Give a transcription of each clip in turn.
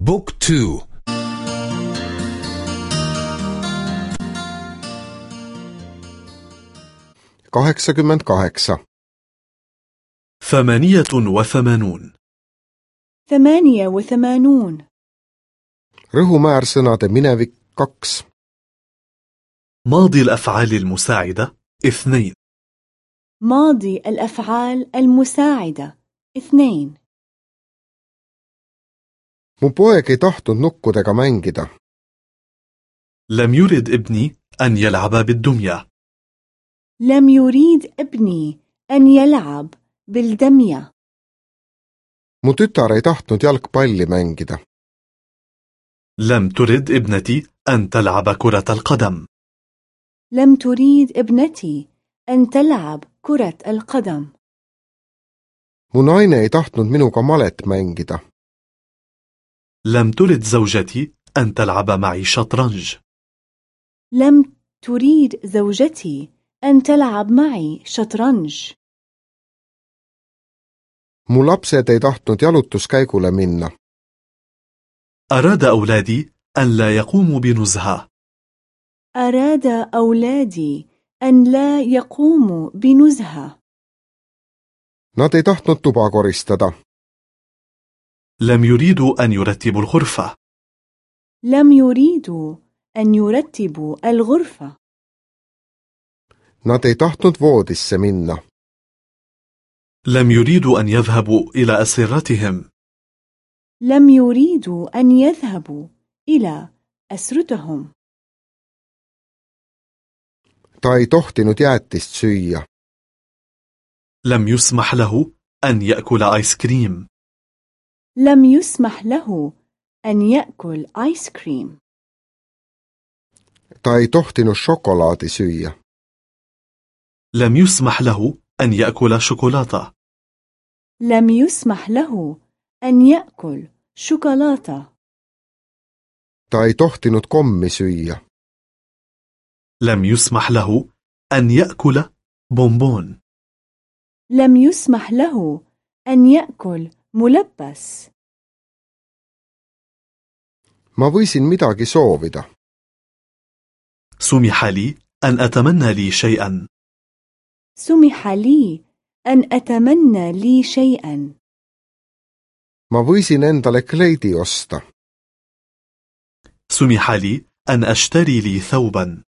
بوك تو. kaheksakümmend kaheksa ثمانية وثمانون. ثمانية وثمانون. rõhumäär sõnade minevik kaks ماضي الأفعال المساعدة اثنين. ماضي الأفعال المساعدة اثنين. Mu poeg ei tahtnud nukkudega mängida لم يرد ابني أن يلعب بالدمية لم يريد ابني أن يلعب بالدمية mu tütar ei tahtnud jalgpalli mängida لم ترد ابنتي أن تلعب كرة القدم لم تريد ابنتي أن تلعب كرة القدم mu naine ei tahtnud minuga malet mängida لم ترد زوجتي أن تلعب معي شطرنج. لم تريد زوجتي أن تلعب معي شطرنج. Mu lapsed ei tahtnud jalutuskäigule minna. أراد أولادي أن لا يقوموا بنزهة. أراد أولادي أن لا يقوموا بنزهة. Nad ei tahtnud tuba koristada. لم يريدوا أن يرتبوا الغرفة. لم يريدوا أن يرتبوا الغرفة. Nad ei tahtnud voodisse minna. لم يريدوا أن يذهبوا إلى أسرتهم. لم يريدوا أن يذهبوا إلى أسرتهم. Ta ei tohtinud jäätist süüa. لم يسمح له أن يأكل آيس كريم. لم يسمح له أن يأكل آيس كريم. Ta ei tohtinud šokolaadi süüa لم يسمح له أن يأكل شوكولاتة. لم يسمح له أن يأكل شوكولاتة. Ta ei tohtinud kommi süüa لم يسمح له أن يأكل بونبون. لم يسمح له أن يأكل ملبس. Ma võisin midagi soovida. سمح لي أن أتمنى لي شيئا. سمح لي أن أتمنى لي شيئا. Ma võisin endale kleidi osta. سمح لي أن أشتري لي ثوبا.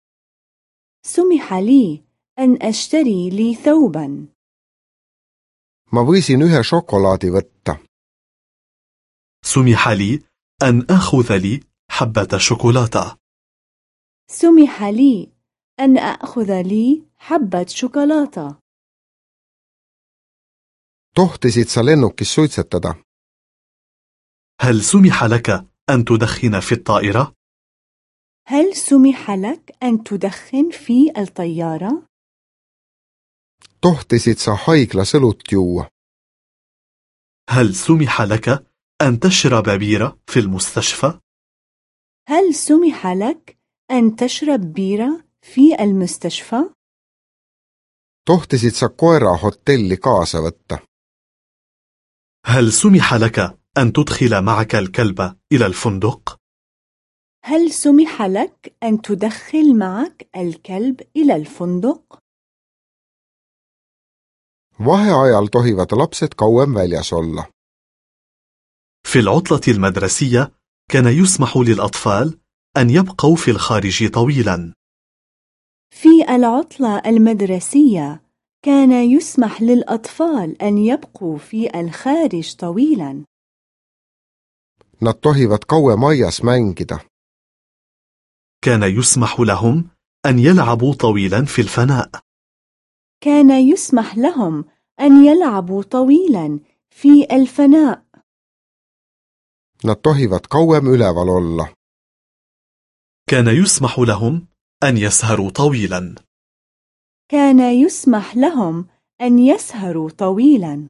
سمح لي أن أشتري لي ثوبا. Ma võisin ühe šokolaadi võtta سمح لي أن أخذ لي حبة شوكولاتة سمح لي أن أخذ لي حبة شوكولاتة tohtisid sa lennukis suitsetada هل سمح لك أن تدخن في الطائرة؟ هل سمح لك أن تدخن في الطيارة؟ Tohtisid sa haiglas õlut juua هل سمح لك أن تشرب بيرة في المستشفى؟ هل سمح لك أن تشرب بيرة في المستشفى؟ tohtisid sa koera hotelli kaasa võtta هل سمح لك أن تدخل معك الكلب إلى الفندق؟ هل سمح لك أن تدخل معك الكلب إلى الفندق؟ Vaheajal tohivad lapsed kauem väljas olla. في العطلة المدرسية كان يسمح للأطفال أن يبقوا في الخارج طويلا. في العطلة المدرسية كان يسمح للأطفال أن يبقوا في الخارج طويلا. Nad tohivad kauem aias mängida. كان يسمح لهم أن يلعبوا طويلا في الفناء. كان يسمح لهم أن يلعبوا طويلا في الفناء. Nad tohivad kauem üleval olla. كان يسمح لهم أن يسهروا طويلا. كان يسمح لهم أن يسهروا طويلا.